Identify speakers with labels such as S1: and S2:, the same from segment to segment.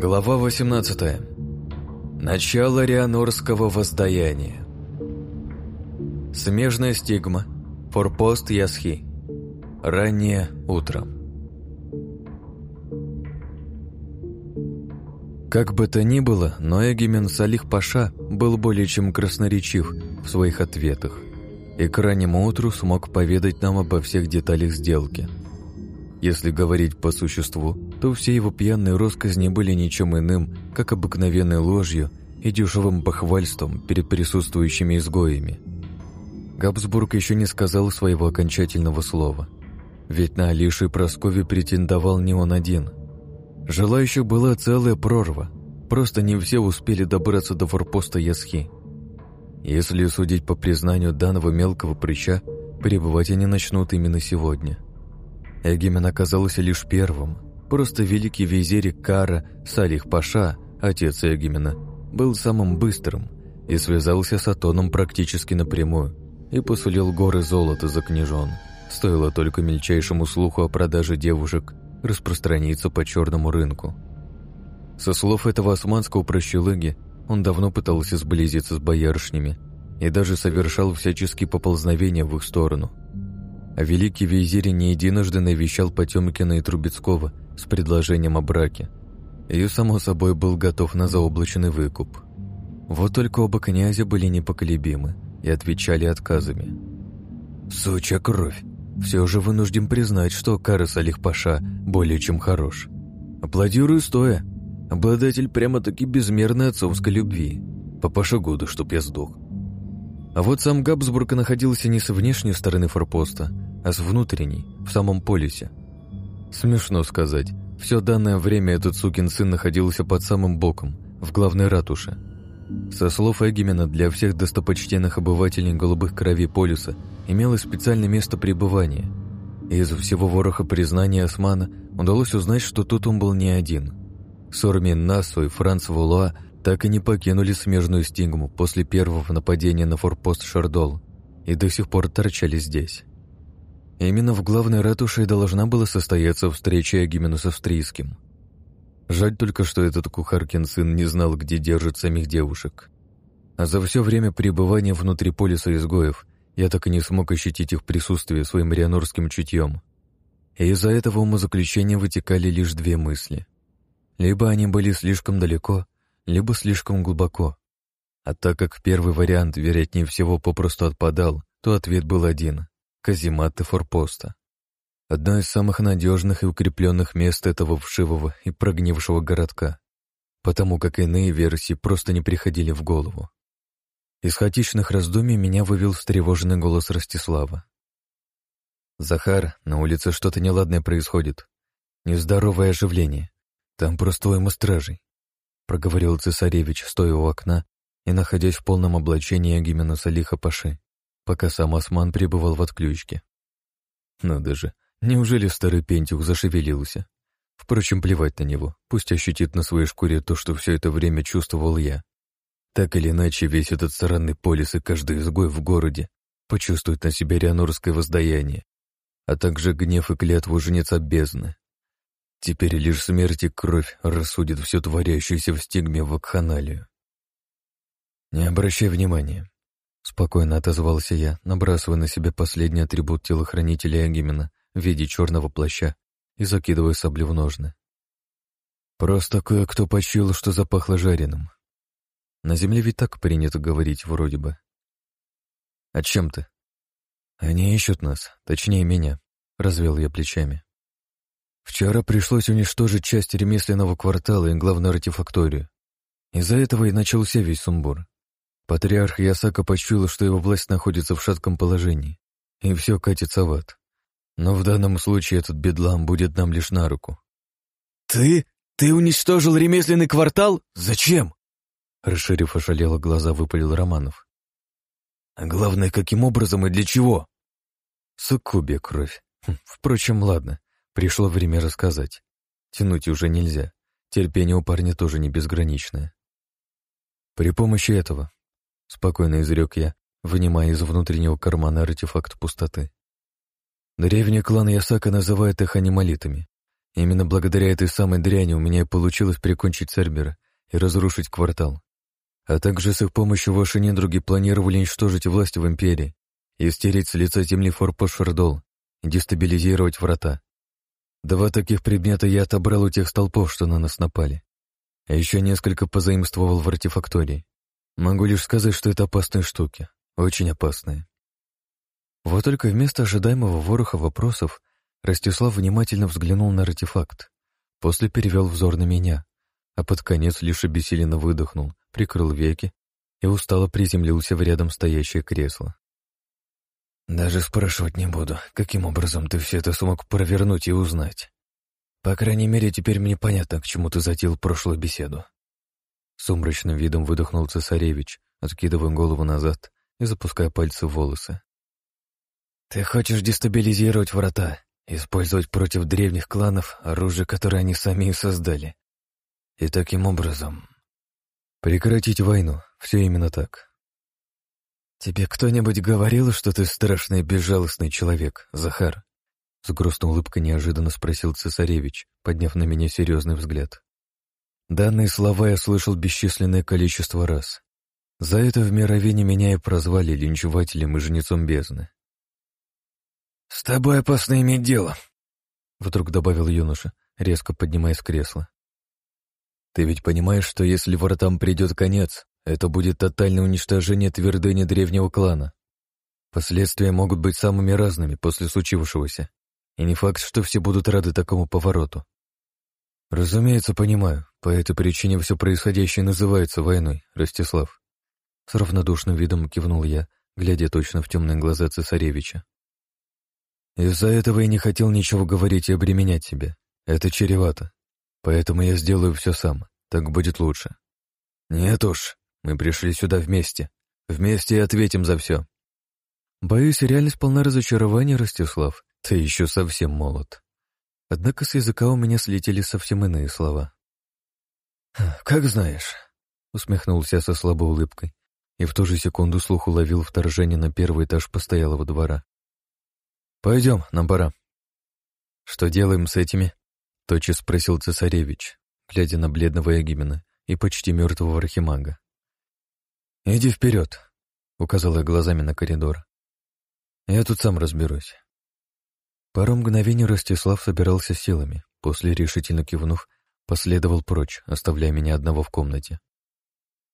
S1: Глава 18. Начало Рианорского воздаяния. Смежная стигма. Форпост Ясхи. Раннее утро. Как бы то ни было, но Эгимен Салих Паша был более чем красноречив в своих ответах и к раннему утру смог поведать нам обо всех деталях сделки. Если говорить по существу, то все его пьяные росказни были ничем иным, как обыкновенной ложью и дешевым похвальством перед присутствующими изгоями. Габсбург еще не сказал своего окончательного слова, ведь на Алишу и Прасковью претендовал не он один. Желающих была целая прорва, просто не все успели добраться до форпоста Ясхи. Если судить по признанию данного мелкого прыща, пребывать они начнут именно сегодня. Эгимен оказался лишь первым. Просто великий визирь Кара Салих Паша, отец Эгимена, был самым быстрым и связался с Атоном практически напрямую и посулил горы золота за княжон. Стоило только мельчайшему слуху о продаже девушек распространиться по черному рынку. Со слов этого османского прощелыги, он давно пытался сблизиться с боярышнями и даже совершал всяческие поползновения в их сторону. А великий визирь не единожды навещал Потемкина и Трубецкого с предложением о браке, и, само собой, был готов на заоблачный выкуп. Вот только оба князя были непоколебимы и отвечали отказами. «Суча кровь! Все же вынужден признать, что Карас Алих-Паша более чем хорош. Аплодирую стоя!» Обладатель прямо-таки безмерной отцовской любви. Папаша года, чтоб я сдох. А вот сам Габсбург находился не с внешней стороны форпоста, а с внутренней, в самом полюсе. Смешно сказать, все данное время этот сукин сын находился под самым боком, в главной ратуше. Со слов Эгимена, для всех достопочтенных обывателей голубых кровей полюса имелось специальное место пребывания. Из всего вороха признания Османа удалось узнать, что тут он был не один – Сормин Насу и Франц Вулуа так и не покинули смежную стигму после первого нападения на форпост Шардол и до сих пор торчали здесь. Именно в главной ратуше должна была состояться встреча Эгимена с австрийским. Жаль только, что этот кухаркин сын не знал, где держат самих девушек. А за все время пребывания внутри полиса изгоев я так и не смог ощутить их присутствие своим рианорским чутьем. И из-за этого умозаключения вытекали лишь две мысли. Либо они были слишком далеко, либо слишком глубоко. А так как первый вариант, вероятнее всего, попросту отпадал, то ответ был один — казематы форпоста. Одно из самых надежных и укрепленных мест этого вшивого и прогнившего городка, потому как иные версии просто не приходили в голову. Из хаотичных раздумий меня вывел встревоженный голос Ростислава. «Захар, на улице что-то неладное происходит. Нездоровое оживление. «Там просто уйма стражей», — проговорил цесаревич, стоя у окна и находясь в полном облачении Агимена Салиха Паши, пока сам осман пребывал в отключке. Надо же, неужели старый Пентюх зашевелился? Впрочем, плевать на него, пусть ощутит на своей шкуре то, что все это время чувствовал я. Так или иначе, весь этот сраный полис и каждый изгой в городе почувствует на себе рианорское воздаяние, а также гнев и клятву жнеца бездны. Теперь лишь смерть и кровь рассудит все творящееся в стигме вакханалию. «Не обращай внимания», — спокойно отозвался я, набрасывая на себя последний атрибут телохранителя Агимена в виде черного плаща и закидывая сабли в ножны. Просто кое-кто почуял, что запахло жареным. На земле ведь так принято говорить вроде бы. «О чем ты?» «Они ищут нас, точнее меня», — развел я плечами. Вчера пришлось уничтожить часть ремесленного квартала и главную артефакторию. Из-за этого и начался весь сумбур. Патриарх Ясака почуял, что его власть находится в шатком положении, и все катится в ад. Но в данном случае этот бедлам будет нам лишь на руку.
S2: «Ты? Ты уничтожил ремесленный квартал? Зачем?»
S1: Расширив ошалело глаза, выпалил Романов.
S2: «А главное, каким образом и для чего?»
S1: Суккубия кровь. Хм, впрочем, ладно. Пришло время рассказать. Тянуть уже нельзя. Терпение у парня тоже не безграничное. При помощи этого, спокойно изрек я, вынимая из внутреннего кармана артефакт пустоты. Древний клан Ясака называет их анималитами. Именно благодаря этой самой дряни у меня и получилось прикончить Цербера и разрушить квартал. А также с их помощью ваши недруги планировали уничтожить власть в Империи и стереть с лица земли форпост Шардол, дестабилизировать врата. Два таких предмета я отобрал у тех столпов, что на нас напали. А еще несколько позаимствовал в артефактории. Могу лишь сказать, что это опасные штуки. Очень опасные. Вот только вместо ожидаемого вороха вопросов Ростислав внимательно взглянул на артефакт, после перевел взор на меня, а под конец лишь обессиленно выдохнул, прикрыл веки и устало приземлился в рядом стоящее кресло. «Даже спрашивать не буду, каким образом ты все это смог провернуть и узнать. По крайней мере, теперь мне понятно, к чему ты затеял прошлую беседу». Сумрачным видом выдохнул цесаревич, откидывая голову назад и запуская пальцы в волосы. «Ты хочешь дестабилизировать врата, использовать против древних кланов оружие, которое они сами и создали. И таким образом прекратить войну. Все именно так. Тебе кто-нибудь говорил, что ты страшный безжалостный человек, Захар? С грустной улыбкой неожиданно спросил цесаревич, подняв на меня серьезный взгляд. Данные слова я слышал бесчисленное количество раз. За это в мировине меня и прозвали линчевателем и жнецом бездны. «С тобой опасно иметь дело», — вдруг добавил юноша, резко поднимаясь с кресла. «Ты ведь понимаешь, что если воротам придет конец, это будет тотальное уничтожение твердыни древнего клана. Последствия могут быть самыми разными после случившегося, и не факт, что все будут рады такому повороту. Разумеется, понимаю, по этой причине все происходящее называется войной, Ростислав. С равнодушным видом кивнул я, глядя точно в темные глаза цесаревича. Из-за этого я не хотел ничего говорить и обременять тебя. Это чревато. Поэтому я сделаю все сам. Так будет лучше. Нет уж, мы пришли сюда вместе. Вместе и ответим за все. Боюсь, реальность полна разочарования, Ростислав. Ты еще совсем молод. Однако с языка у меня слетели совсем иные слова. «Как знаешь», — усмехнулся со слабой улыбкой, и в ту же секунду слух уловил вторжение на первый этаж постоялого двора. «Пойдем, нам пора». «Что делаем с этими?» — тотчас спросил цесаревич, глядя на бледного Эгимена и почти мертвого архимага. «Иди вперед», — указал я глазами на коридор. «Я тут сам разберусь». Пару мгновений Ростислав собирался силами, после решительно кивнув, последовал прочь, оставляя меня одного в комнате.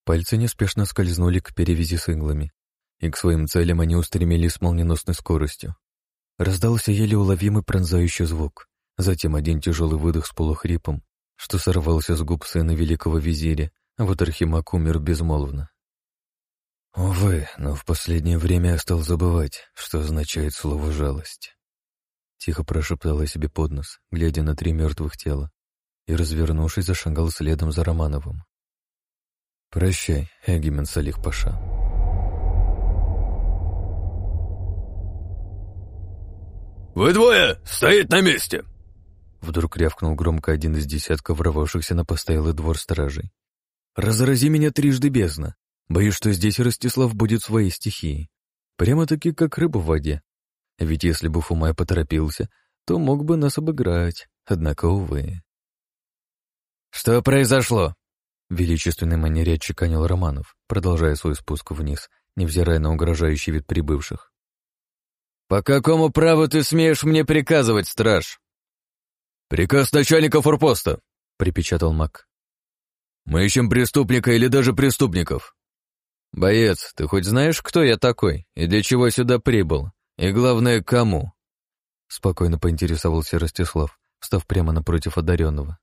S1: Пальцы неспешно скользнули к перевязи с иглами, и к своим целям они устремились с молниеносной скоростью. Раздался еле уловимый пронзающий звук, затем один тяжелый выдох с полухрипом, что сорвался с губ сына великого визиря, а вот Архимаг умер безмолвно. Увы, но в последнее время я стал забывать, что означает слово «жалость». Тихо прошептала себе под нос, глядя на три мертвых тела, и, развернувшись, зашагал следом за Романовым. «Прощай, Эгимен Салих Паша».
S2: «Вы двое! Стоит на месте!»
S1: Вдруг рявкнул громко один из десятков ворвавшихся на постоялый двор стражей. «Разрази меня трижды бездна! Боюсь, что здесь Ростислав будет своей стихией. Прямо-таки как рыба в воде. Ведь если бы Фумай поторопился, то мог бы нас обыграть, однако, увы».
S2: «Что произошло?»
S1: Величественной манере отчеканил Романов, продолжая свой спуск вниз, невзирая на угрожающий вид прибывших.
S2: «По какому праву ты смеешь мне приказывать, страж?» «Приказ начальника форпоста», — припечатал маг. «Мы ищем преступника или даже преступников».
S1: «Боец, ты хоть знаешь, кто я такой и для чего сюда прибыл? И главное, кому?» Спокойно поинтересовался Ростислав, став прямо напротив одаренного.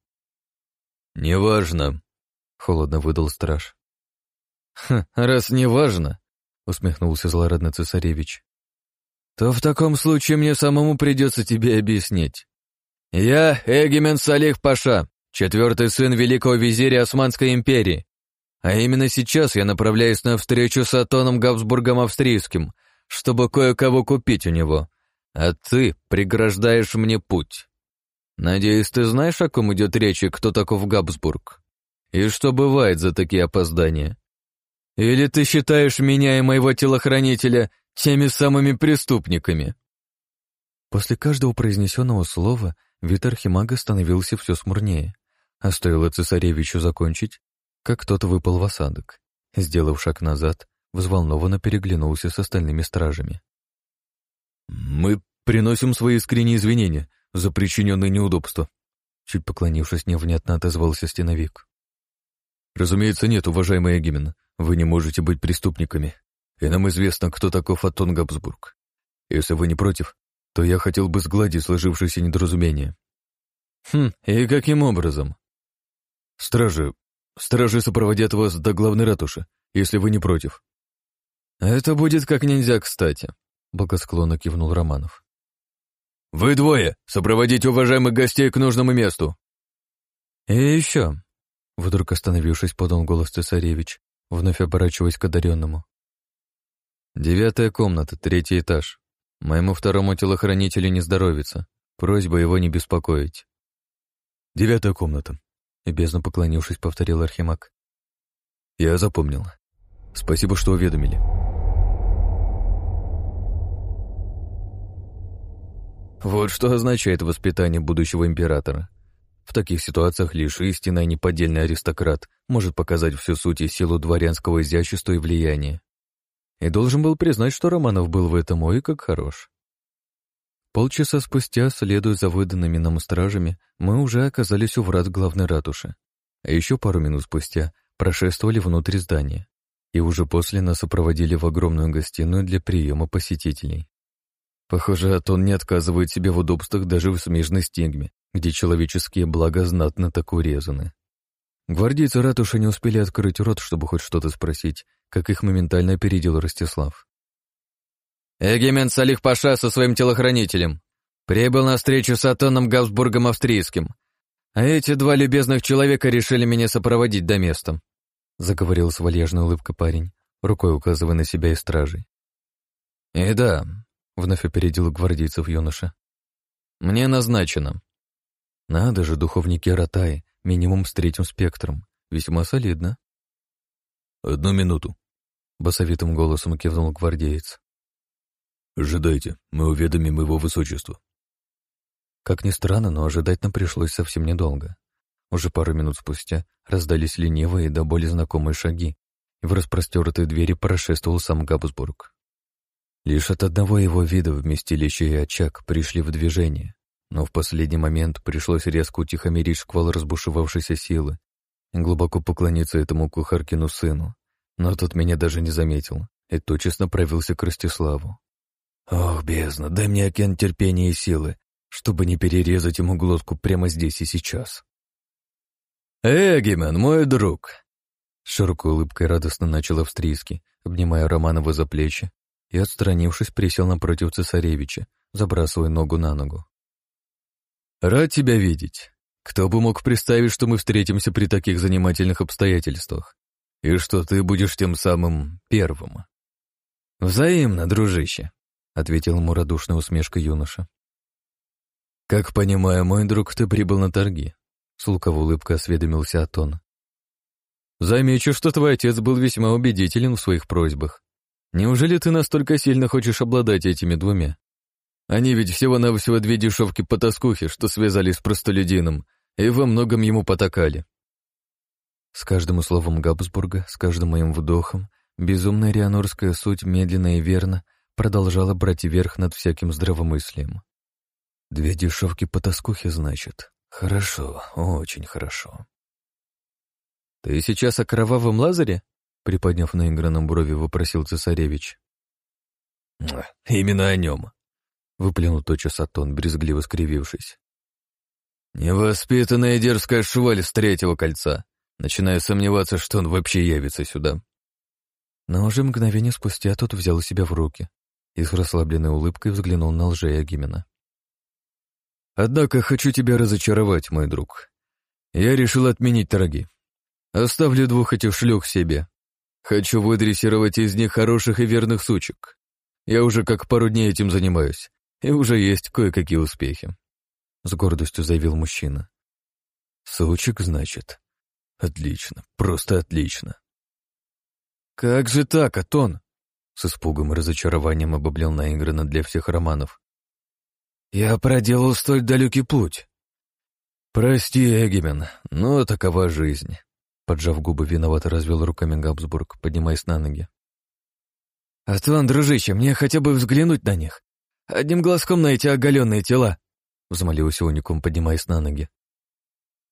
S2: «Неважно», — холодно выдал страж.
S1: «Хм, раз неважно», — усмехнулся злорадно цесаревич, то в таком случае мне самому придется тебе объяснить. Я Эгимен Салих Паша, четвертый сын великого визиря Османской империи. А именно сейчас я направляюсь на встречу с Атоном Габсбургом Австрийским, чтобы кое-кого купить у него. А ты преграждаешь мне путь. Надеюсь, ты знаешь, о ком идет речь и кто таков Габсбург? И что бывает за такие опоздания? Или ты считаешь меня и моего телохранителя теми самыми преступниками. После каждого произнесенного слова вид архимага становился все смурнее, а стоило цесаревичу закончить, как тот выпал в осадок. Сделав шаг назад, взволнованно переглянулся с остальными стражами.
S2: «Мы приносим свои искренние извинения за причиненные неудобства»,
S1: чуть поклонившись, невнятно отозвался стеновик.
S2: «Разумеется, нет, уважаемый Эгимен, вы не можете быть преступниками, и нам известно, кто такой Фотон Габсбург. Если вы не против, то я хотел бы сгладить сложившееся недоразумение».
S1: «Хм, и каким образом?»
S2: «Стражи, стражи сопроводят вас до главной ратуши, если вы не против».
S1: «Это будет как нельзя кстати», — благосклонно кивнул Романов.
S2: «Вы двое! Сопроводите уважаемых гостей к нужному месту!»
S1: «И еще!» — вдруг остановившись, подал голос цесаревич, вновь оборачиваясь к одаренному. «Девятая комната, третий этаж. Моему второму телохранителю не здоровится. Просьба его не беспокоить».
S2: «Девятая комната», —
S1: любезно поклонившись, повторил Архимаг.
S2: «Я запомнил. Спасибо, что уведомили».
S1: Вот что означает воспитание будущего императора. В таких ситуациях лишь истинный, а неподдельный аристократ может показать всю суть и силу дворянского изящества и влияния. И должен был признать, что Романов был в этом ой как хорош. Полчаса спустя, следуя за выданными нам стражами, мы уже оказались у врат главной ратуши. А еще пару минут спустя прошествовали внутрь здания. И уже после нас сопроводили в огромную гостиную для приема посетителей. Похоже, Атон не отказывает себе в удобствах даже в смежной стигме, где человеческие блага знатно так урезаны. Гвардейцы ратуши не успели открыть рот, чтобы хоть что-то спросить, как их моментально опередил Ростислав. «Эгемен Салих Паша со своим телохранителем. Прибыл на встречу с Атоном Габсбургом Австрийским. А эти два любезных человека решили меня сопроводить до места», заговорил с вальяжной улыбкой парень, рукой указывая на себя и стражей. «И да, Вновь опередил гвардейцев юноша. «Мне назначено». «Надо же, духовники Ротай, минимум с третьим спектром. Весьма солидно».
S2: «Одну минуту», —
S1: басовитым голосом кивнул гвардеец.
S2: «Ожидайте, мы уведомим его высочество».
S1: Как ни странно, но ожидать нам пришлось совсем недолго. Уже пару минут спустя раздались ленивые до боли знакомые шаги, и в распростертые двери прошествовал сам Габсбург. Лишь от одного его вида вместилище и очаг пришли в движение, но в последний момент пришлось резко утихомирить шквал разбушевавшейся силы и глубоко поклониться этому кухаркину сыну, но тот меня даже не заметил и тотчас направился к Ростиславу. «Ох, бездна, дай мне океан терпения и силы, чтобы не перерезать ему глотку прямо здесь и сейчас».
S2: «Эгимен, мой друг!»
S1: широкой улыбкой радостно начал австрийский, обнимая Романова за плечи и, отстранившись, присел напротив цесаревича, забрасывая ногу на ногу.
S2: «Рад тебя видеть. Кто бы мог представить, что мы встретимся при таких занимательных обстоятельствах, и что ты будешь тем самым первым?»
S1: «Взаимно, дружище», — ответил ему радушная усмешка юноша. «Как понимаю, мой друг, ты прибыл на торги», — с луковой улыбкой осведомился Атон. «Замечу, что твой отец был весьма убедителен в своих просьбах. Неужели ты настолько сильно хочешь обладать этими двумя? Они ведь всего-навсего две дешевки-потаскухи, что связались с простолюдином, и во многом ему потакали. С каждым словом Габсбурга, с каждым моим вдохом, безумная рианорская суть медленно и верно продолжала брать верх над всяким здравомыслием. Две дешевки-потаскухи, значит. Хорошо, очень хорошо. «Ты сейчас о кровавом Лазаре?» Приподняв наигранном брови, вопросил цесаревич.
S2: «Именно о нем», —
S1: выплюнул тотчас Атон, брезгливо скривившись.
S2: «Невоспитанная дерзкая шваль с третьего кольца. Начинаю сомневаться, что он вообще явится сюда».
S1: Но уже мгновение спустя тот взял себя в руки и с расслабленной улыбкой взглянул на лжея Гимена.
S2: «Однако хочу тебя разочаровать, мой друг. Я решил отменить торги. Оставлю двух этих шлюх себе, Хочу выдрессировать из них хороших и верных сучек. Я уже как пару дней этим занимаюсь, и уже есть кое-какие успехи.
S1: С гордостью заявил мужчина.
S2: Сучек, значит? Отлично, просто отлично.
S1: Как же так, Атон? С испугом и разочарованием обоблел наигранно для всех романов.
S2: Я проделал столь далекий путь. Прости, Эгимен, но такова жизнь. Поджав губы, виновато развел руками Габсбург, поднимаясь на ноги. «Астван, дружище, мне хотя бы взглянуть на них. Одним глазком на эти оголенные тела», — взмолился уникум, поднимаясь на ноги.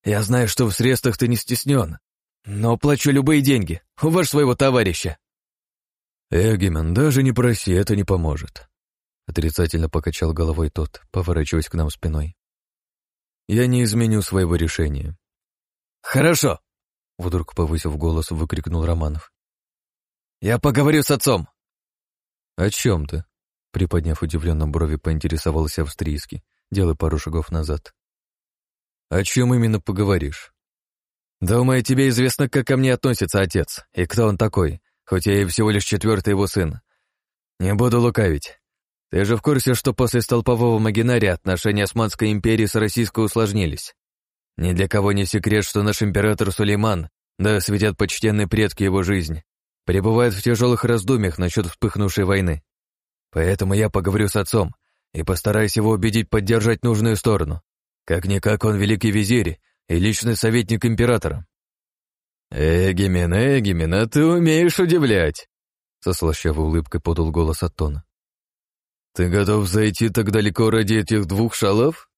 S2: «Я знаю, что в средствах ты не стеснен, но плачу любые деньги. Уваж своего товарища».
S1: «Эгимен, даже не проси, это не поможет», — отрицательно покачал головой тот, поворачиваясь к нам спиной. «Я не изменю своего решения».
S2: «Хорошо», —
S1: вдруг повысив голос, выкрикнул Романов.
S2: «Я поговорю с отцом».
S1: «О чем ты?» — приподняв удивленно брови, поинтересовался австрийский, делая пару шагов назад. «О чем именно поговоришь?»
S2: «Думаю, тебе известно, как ко мне относится отец, и кто он такой, хоть я и всего лишь четвертый его сын. Не буду лукавить. Ты же в курсе, что после столпового Магинария отношения Османской империи с Российской усложнились? Ни для кого не секрет, что наш император Сулейман, да светят почтенные предки его жизни, пребывает в тяжелых раздумьях насчет вспыхнувшей войны. Поэтому я поговорю с отцом и постараюсь его убедить поддержать нужную сторону. Как-никак он великий визирь и личный советник императора. «Эгимен, Эгимен, а ты умеешь удивлять!» Со слащавой улыбкой подал голос Атона. «Ты готов зайти так далеко ради этих двух шалов?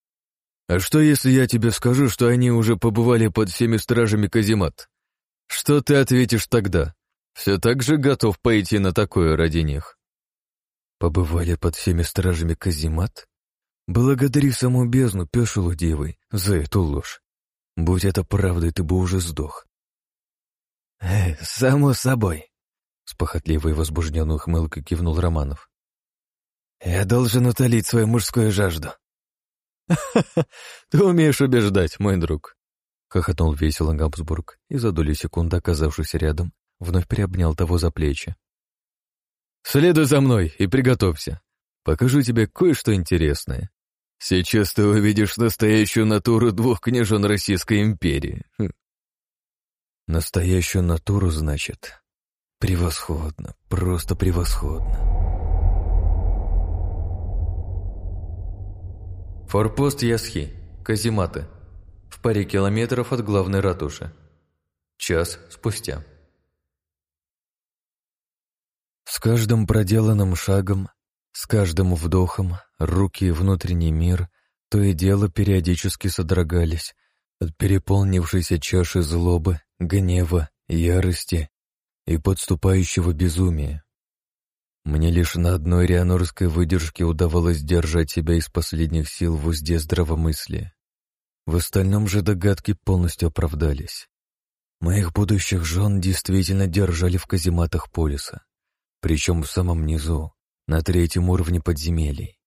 S2: А что, если я тебе скажу, что они уже побывали под всеми стражами Казимат? Что ты ответишь тогда? Все так же готов пойти на такое ради них?»
S1: «Побывали под всеми стражами Казимат? Благодари саму бездну, пешелу девой, за эту ложь. Будь это правдой, ты бы уже сдох.
S2: «Э, «Само собой», — с похотливой возбужденной ухмылкой кивнул Романов. «Я должен утолить свою мужскую жажду».
S1: «Ха-ха, ты умеешь убеждать, мой друг», — хохотнул весело Габсбург и за долю секунды, оказавшись рядом, вновь приобнял того за плечи. «Следуй за мной и приготовься. Покажу тебе кое-что интересное. Сейчас ты увидишь настоящую натуру двух княжон Российской империи. Настоящую натуру, значит? Превосходно, просто превосходно. Форпост Ясхи, Казиматы. В паре километров от главной ратуши. Час спустя. С каждым проделанным шагом, с каждым вдохом руки и внутренний мир то и дело периодически содрогались от переполнившейся чаши злобы гнева, ярости и подступающего безумия. Мне лишь на одной рианорской выдержке удавалось держать себя из последних сил в узде здравомыслия. В остальном же догадки полностью оправдались. Моих будущих жен действительно держали в казематах полиса, причем в самом низу, на третьем уровне подземелий.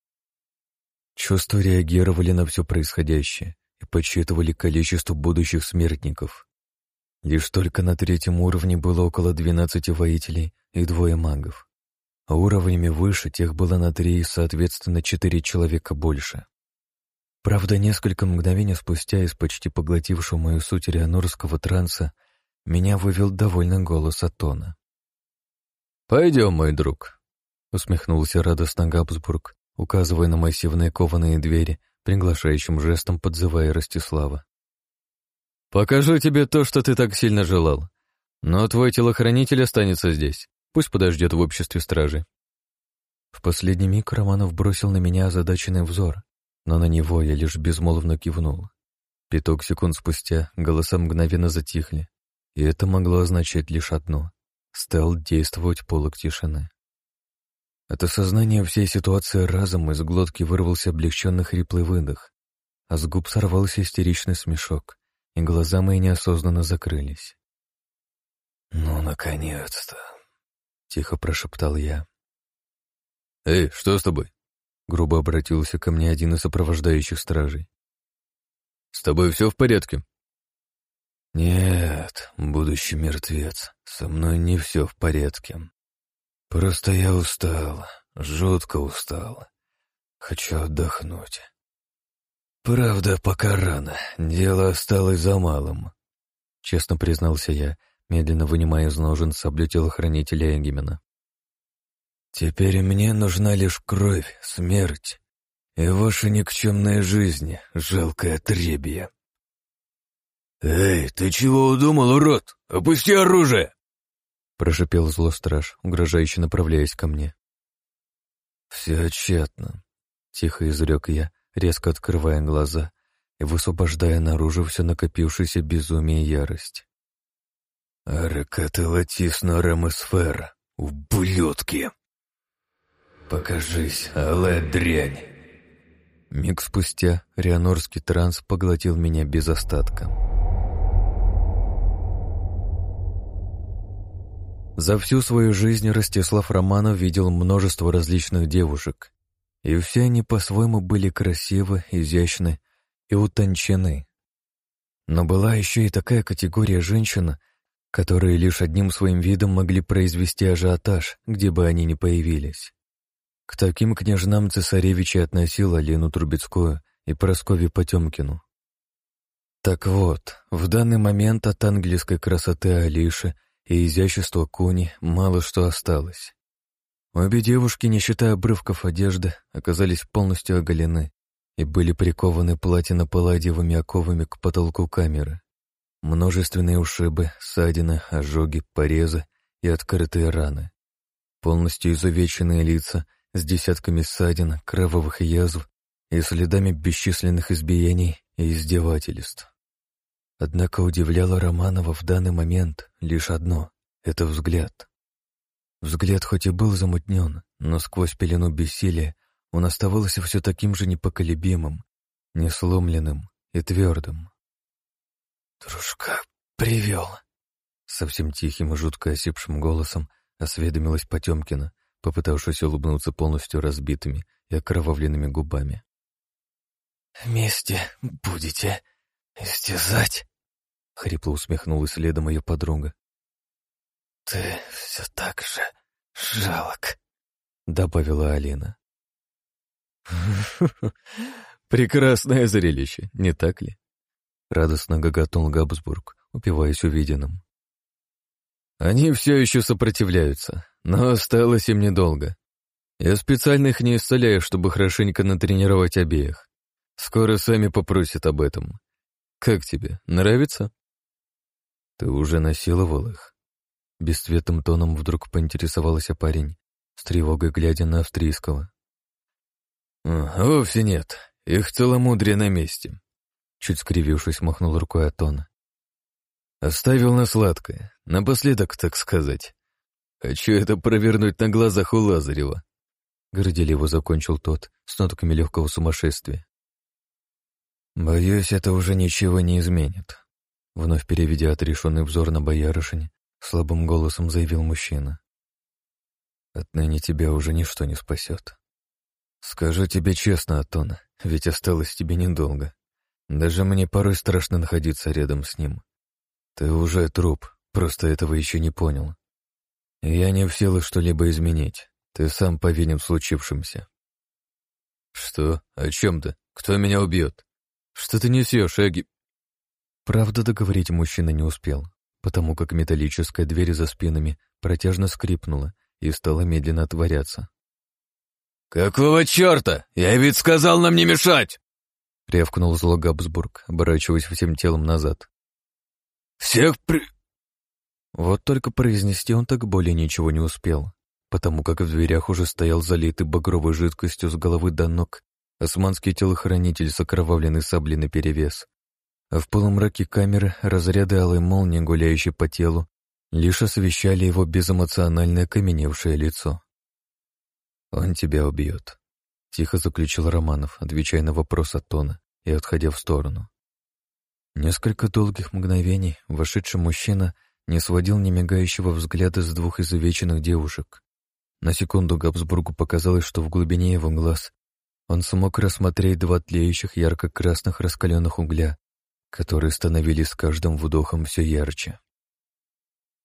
S1: Чувства реагировали на все происходящее и подсчитывали количество будущих смертников. Лишь только на третьем уровне было около 12 воителей и двое магов. А уровнями выше тех было на три и, соответственно, четыре человека больше. Правда, несколько мгновений спустя из почти поглотившего мою суть рианорского транса меня вывел довольный голос Атона. «Пойдем, мой друг», — усмехнулся радостно Габсбург, указывая на массивные кованые двери, приглашающим жестом подзывая Ростислава. «Покажу тебе то, что ты так сильно желал. Но твой телохранитель останется здесь. Пусть подождет в обществе стражи». В последний миг Романов бросил на меня озадаченный взор, но на него я лишь безмолвно кивнул. Пяток секунд спустя голоса мгновенно затихли, и это могло означать лишь одно — стал действовать полок тишины. От осознания всей ситуации разом из глотки вырвался облегченный хриплый выдох, а с губ сорвался истеричный смешок и глаза мои неосознанно закрылись. «Ну, наконец-то!» — тихо прошептал я.
S2: «Эй, что с тобой?» — грубо обратился ко мне один из сопровождающих стражей. «С тобой все в порядке?»
S1: «Нет, будущий мертвец, со мной не все в порядке. Просто я устал, жутко устал. Хочу отдохнуть. «Правда, пока рано. Дело осталось за малым», — честно признался я, медленно вынимая из ножен саблю телохранителя Энгемена. «Теперь мне нужна лишь кровь, смерть
S2: и ваша никчемная жизнь, жалкое отребье. «Эй, ты чего удумал, урод? Опусти оружие!»
S1: Прошипел зло страж, угрожающе направляясь ко мне.
S2: «Все тщетно», —
S1: тихо изрек я, резко открывая глаза и высвобождая наружу все накопившееся безумие и ярость.
S2: «Аракаталатис Норамосфера, ублюдки!» «Покажись, алая дрянь!»
S1: Миг спустя рианорский транс поглотил меня без остатка. За всю свою жизнь Ростислав Романов видел множество различных девушек, и все они по-своему были красивы, изящны и утончены. Но была еще и такая категория женщин, которые лишь одним своим видом могли произвести ажиотаж, где бы они ни появились. К таким княжнам цесаревичи относила Лену Трубецкую и Прасковью Потемкину. Так вот, в данный момент от английской красоты Алиши и изящества Куни мало что осталось. Обе девушки, не считая обрывков одежды, оказались полностью оголены и были прикованы платино-палладиевыми оковами к потолку камеры. Множественные ушибы, ссадины, ожоги, порезы и открытые раны. Полностью изувеченные лица с десятками ссадин, кровавых язв и следами бесчисленных избиений и издевательств. Однако удивляло Романова в данный момент лишь одно — это взгляд. Взгляд хоть и был замутнен, но сквозь пелену бессилия он оставался все таким же непоколебимым, несломленным и твердым.
S2: «Дружка привел», — совсем тихим и жутко осипшим голосом осведомилась Потемкина, попытавшись улыбнуться полностью разбитыми и окровавленными губами. «Вместе будете истязать?» — хрипло усмехнулась следом ее подруга. «Ты все так же жалок», — добавила Алина.
S1: «Прекрасное зрелище, не так ли?» Радостно гоготнул Габсбург, упиваясь увиденным. «Они все еще сопротивляются, но осталось им недолго. Я специально их не исцеляю, чтобы хорошенько натренировать обеих. Скоро сами попросят об этом. Как тебе, нравится?» «Ты уже насиловал их?» Бесцветным тоном вдруг поинтересовался парень, с тревогой глядя на австрийского. «Вовсе нет. Их целомудрие на месте», — чуть скривившись, махнул рукой Атона. «Оставил на сладкое, напоследок, так сказать. Хочу это провернуть на глазах у Лазарева», — горделиво закончил тот с нотками легкого сумасшествия. «Боюсь, это уже ничего не изменит», Вновь переведя отрешенный взор на боярышень, слабым голосом заявил мужчина. «Отныне тебя уже ничто не спасет. Скажу тебе честно, Атон, ведь осталось тебе недолго. Даже мне порой страшно находиться рядом с ним. Ты уже труп, просто этого еще не понял. Я не в силах что-либо изменить. Ты сам повинен в случившемся». «Что? О чем ты? Кто меня убьет? Что ты несешь, Эги?» Правда, договорить мужчина не успел, потому как металлическая дверь за спинами протяжно скрипнула и стала медленно отворяться. «Какого черта? Я ведь сказал нам не мешать!» — рявкнул зло Габсбург, оборачиваясь всем телом назад. «Всех при...» Вот только произнести он так более ничего не успел, потому как в дверях уже стоял залитый багровой жидкостью с головы до ног османский телохранитель с окровавленной саблей наперевес, в полумраке камеры разряды алой молнии, гуляющей по телу, лишь освещали его безэмоционально окаменевшее лицо. «Он тебя убьет», — тихо заключил Романов, отвечая на вопрос Атона и отходя в сторону. Несколько долгих мгновений вошедший мужчина не сводил немигающего взгляда с двух изувеченных девушек. На секунду Габсбургу показалось, что в глубине его глаз он смог рассмотреть два тлеющих ярко-красных раскаленных угля, которые становились с каждым вдохом все ярче.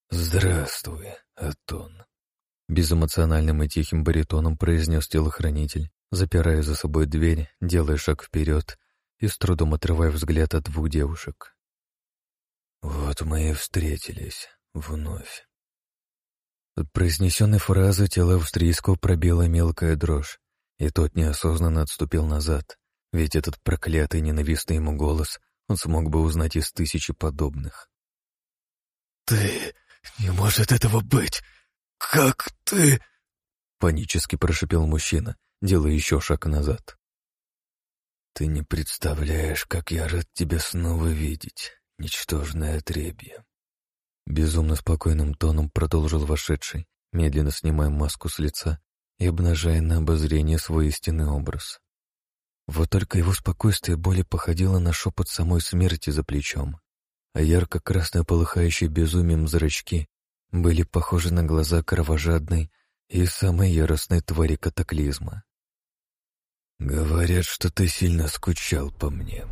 S1: «Здравствуй, Атон», — безэмоциональным и тихим баритоном произнес телохранитель, запирая за собой дверь, делая шаг вперед и с трудом отрывая взгляд от двух девушек. «Вот мы и встретились вновь». От произнесенной фразы тело австрийского пробила мелкая дрожь, и тот неосознанно отступил назад, ведь этот проклятый ненавистный ему голос он смог бы узнать из тысячи подобных.
S3: «Ты... не может этого быть! Как ты...»
S1: Панически прошипел мужчина, делая еще шаг назад. «Ты не представляешь, как я рад тебя снова видеть, ничтожное отребье!» Безумно спокойным тоном продолжил вошедший, медленно снимая маску с лица и обнажая на обозрение свой истинный образ. Вот только его спокойствие более походило на шепот самой смерти за плечом, а ярко-красные полыхающие безумием зрачки были похожи на глаза кровожадной и самой яростной твари катаклизма. «Говорят, что ты сильно скучал по мне»,